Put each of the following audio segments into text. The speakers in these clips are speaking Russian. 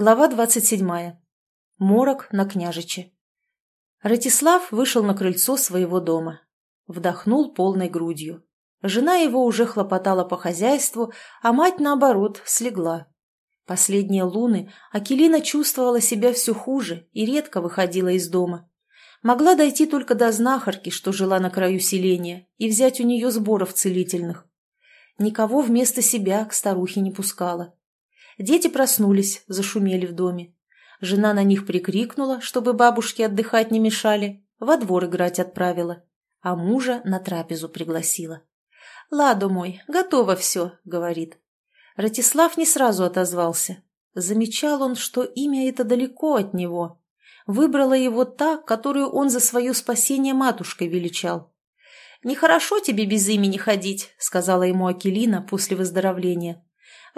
Глава двадцать седьмая. Морок на княжиче. Ратислав вышел на крыльцо своего дома. Вдохнул полной грудью. Жена его уже хлопотала по хозяйству, а мать, наоборот, слегла. Последние луны Акелина чувствовала себя все хуже и редко выходила из дома. Могла дойти только до знахарки, что жила на краю селения, и взять у нее сборов целительных. Никого вместо себя к старухе не пускала. Дети проснулись, зашумели в доме. Жена на них прикрикнула, чтобы бабушке отдыхать не мешали, во двор играть отправила, а мужа на трапезу пригласила. «Ладо мой, готово все», — говорит. Ратислав не сразу отозвался. Замечал он, что имя это далеко от него. Выбрала его та, которую он за свое спасение матушкой величал. «Нехорошо тебе без имени ходить», — сказала ему Акелина после выздоровления.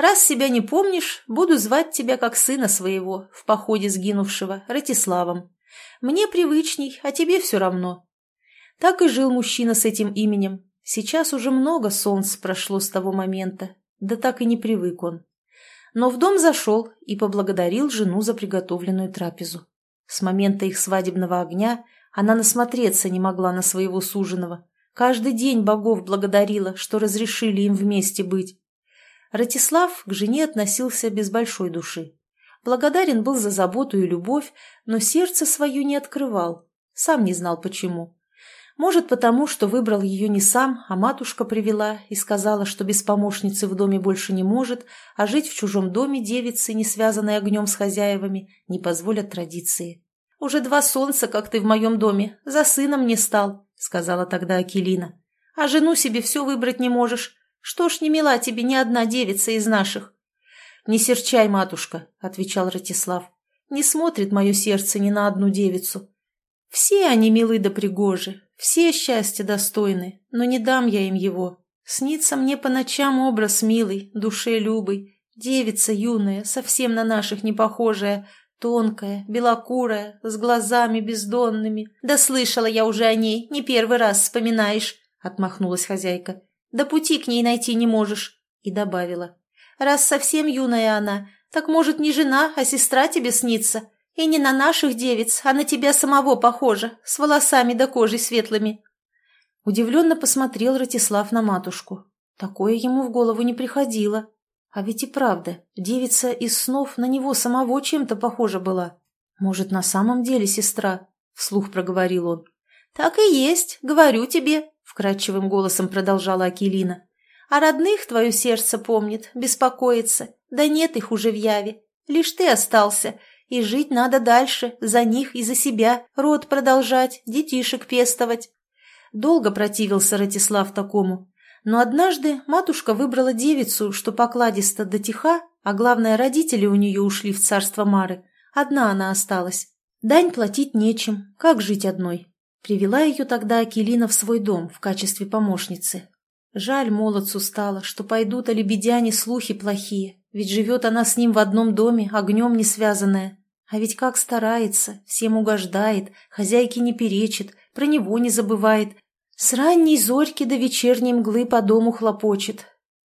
Раз себя не помнишь, буду звать тебя как сына своего, в походе сгинувшего, Ратиславом. Мне привычней, а тебе все равно». Так и жил мужчина с этим именем. Сейчас уже много солнц прошло с того момента, да так и не привык он. Но в дом зашел и поблагодарил жену за приготовленную трапезу. С момента их свадебного огня она насмотреться не могла на своего суженого. Каждый день богов благодарила, что разрешили им вместе быть. Ратислав к жене относился без большой души. Благодарен был за заботу и любовь, но сердце свое не открывал. Сам не знал почему. Может, потому, что выбрал ее не сам, а матушка привела и сказала, что без помощницы в доме больше не может, а жить в чужом доме девицы, не связанной огнем с хозяевами, не позволят традиции. «Уже два солнца, как ты в моем доме, за сыном не стал», — сказала тогда Акелина. «А жену себе все выбрать не можешь. Что ж не мила тебе ни одна девица из наших? — Не серчай, матушка, — отвечал Ратислав. — Не смотрит мое сердце ни на одну девицу. Все они милы да пригожи, все счастья достойны, но не дам я им его. Снится мне по ночам образ милый, душе любый, девица юная, совсем на наших не похожая, тонкая, белокурая, с глазами бездонными. Да слышала я уже о ней, не первый раз вспоминаешь, — отмахнулась хозяйка. Да пути к ней найти не можешь. И добавила. Раз совсем юная она, так, может, не жена, а сестра тебе снится. И не на наших девиц, а на тебя самого похожа, с волосами да кожей светлыми. Удивленно посмотрел Ратислав на матушку. Такое ему в голову не приходило. А ведь и правда, девица из снов на него самого чем-то похожа была. Может, на самом деле сестра? Вслух проговорил он. Так и есть, говорю тебе, вкрадчивым голосом продолжала Акелина. «А родных твое сердце помнит, беспокоится. Да нет их уже в яве. Лишь ты остался, и жить надо дальше, за них и за себя, род продолжать, детишек пестовать». Долго противился Ратислав такому. Но однажды матушка выбрала девицу, что покладисто до тиха, а главное, родители у нее ушли в царство Мары. Одна она осталась. Дань платить нечем, как жить одной? Привела ее тогда Акелина в свой дом в качестве помощницы. Жаль молодцу стало, что пойдут о лебедяне слухи плохие, ведь живет она с ним в одном доме, огнем не связанная. А ведь как старается, всем угождает, хозяйке не перечит, про него не забывает. С ранней зорьки до вечерней мглы по дому хлопочет.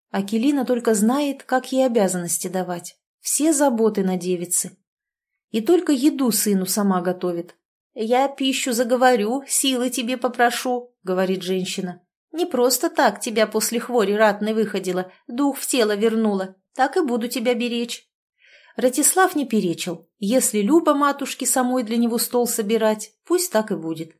Акелина только знает, как ей обязанности давать. Все заботы на девице. И только еду сыну сама готовит, «Я пищу заговорю, силы тебе попрошу», — говорит женщина. «Не просто так тебя после хвори ратной выходила, дух в тело вернула. Так и буду тебя беречь». Ратислав не перечил. Если Люба матушке самой для него стол собирать, пусть так и будет.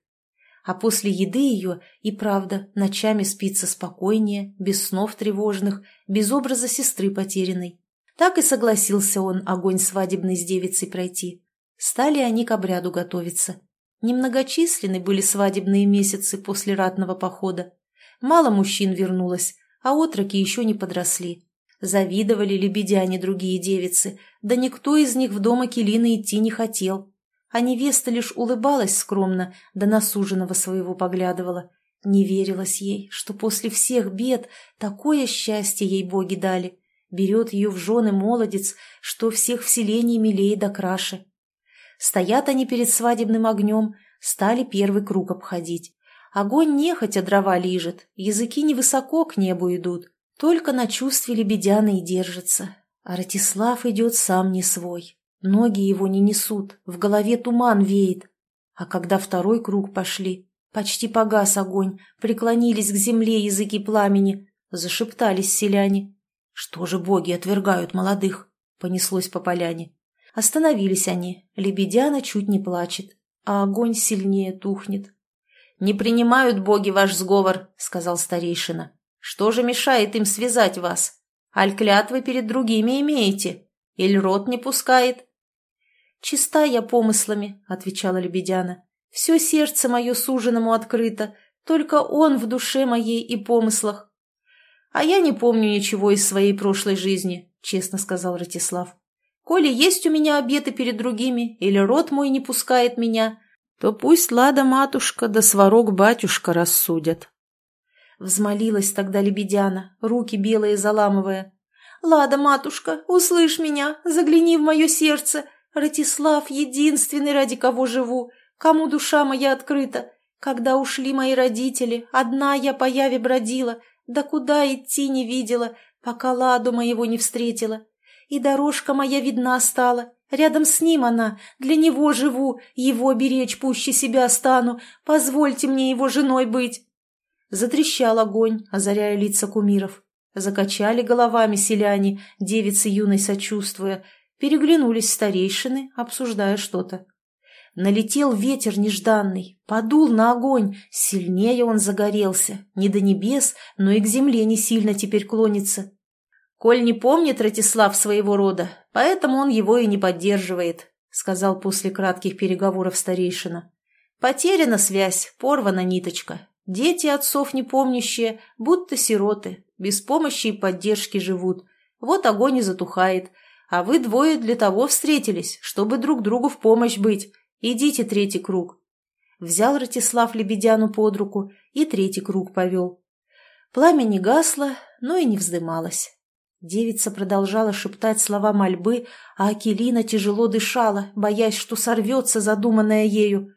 А после еды ее и правда ночами спится спокойнее, без снов тревожных, без образа сестры потерянной. Так и согласился он огонь свадебный с девицей пройти. Стали они к обряду готовиться. Немногочисленны были свадебные месяцы после ратного похода. Мало мужчин вернулось, а отроки еще не подросли. Завидовали лебедяне другие девицы, да никто из них в дом Акелины идти не хотел. А невеста лишь улыбалась скромно, да на суженого своего поглядывала. Не верилось ей, что после всех бед такое счастье ей боги дали. Берет ее в жены молодец, что всех вселений милее да краше. Стоят они перед свадебным огнем, стали первый круг обходить. Огонь нехотя дрова лижет, языки невысоко к небу идут, только на чувстве лебедяны и держится. А идет сам не свой. Ноги его не несут, в голове туман веет. А когда второй круг пошли, почти погас огонь, преклонились к земле языки пламени, зашептались селяне. Что же боги отвергают молодых? Понеслось по поляне. Остановились они, лебедяна чуть не плачет, а огонь сильнее тухнет. «Не принимают боги ваш сговор», — сказал старейшина. «Что же мешает им связать вас? Аль клятвы перед другими имеете? Иль рот не пускает?» «Чиста я помыслами», — отвечала Лебедяна. «Все сердце мое суженому открыто, только он в душе моей и помыслах». «А я не помню ничего из своей прошлой жизни», — честно сказал Ратислав. «Коли есть у меня обеты перед другими, или род мой не пускает меня, то пусть Лада-матушка да Сварог-батюшка рассудят». Взмолилась тогда Лебедяна, руки белые заламывая. «Лада-матушка, услышь меня, загляни в мое сердце, Ратислав единственный, ради кого живу, кому душа моя открыта. Когда ушли мои родители, одна я по яве бродила, да куда идти не видела, пока ладу моего не встретила. И дорожка моя видна стала, рядом с ним она, для него живу, его беречь пуще себя стану, позвольте мне его женой быть. Затрещал огонь, озаряя лица кумиров. Закачали головами селяне, девицы юной сочувствуя, Переглянулись старейшины, обсуждая что-то. Налетел ветер нежданный, подул на огонь, сильнее он загорелся, не до небес, но и к земле не сильно теперь клонится. «Коль не помнит Ратислав своего рода, поэтому он его и не поддерживает», сказал после кратких переговоров старейшина. «Потеряна связь, порвана ниточка. Дети отцов непомнящие, будто сироты, без помощи и поддержки живут. Вот огонь и затухает, а вы двое для того встретились, чтобы друг другу в помощь быть. Идите третий круг». Взял Ратислав Лебедяну под руку и третий круг повел. Пламя не гасло, но и не вздымалось. Девица продолжала шептать слова мольбы, а Акелина тяжело дышала, боясь, что сорвется задуманное ею.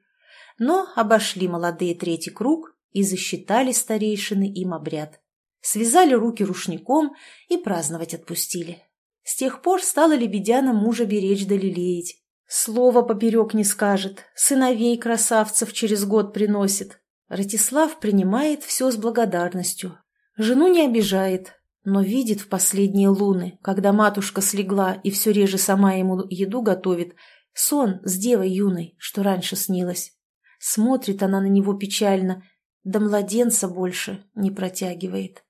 Но обошли молодые третий круг и засчитали старейшины им обряд. Связали руки рушником и праздновать отпустили. С тех пор стала Лебедяна мужа беречь да лелеять. Слово поперек не скажет, сыновей красавцев через год приносит. Ратислав принимает все с благодарностью. Жену не обижает, но видит в последние луны, когда матушка слегла и все реже сама ему еду готовит, сон с девой юной, что раньше снилось. Смотрит она на него печально, да младенца больше не протягивает.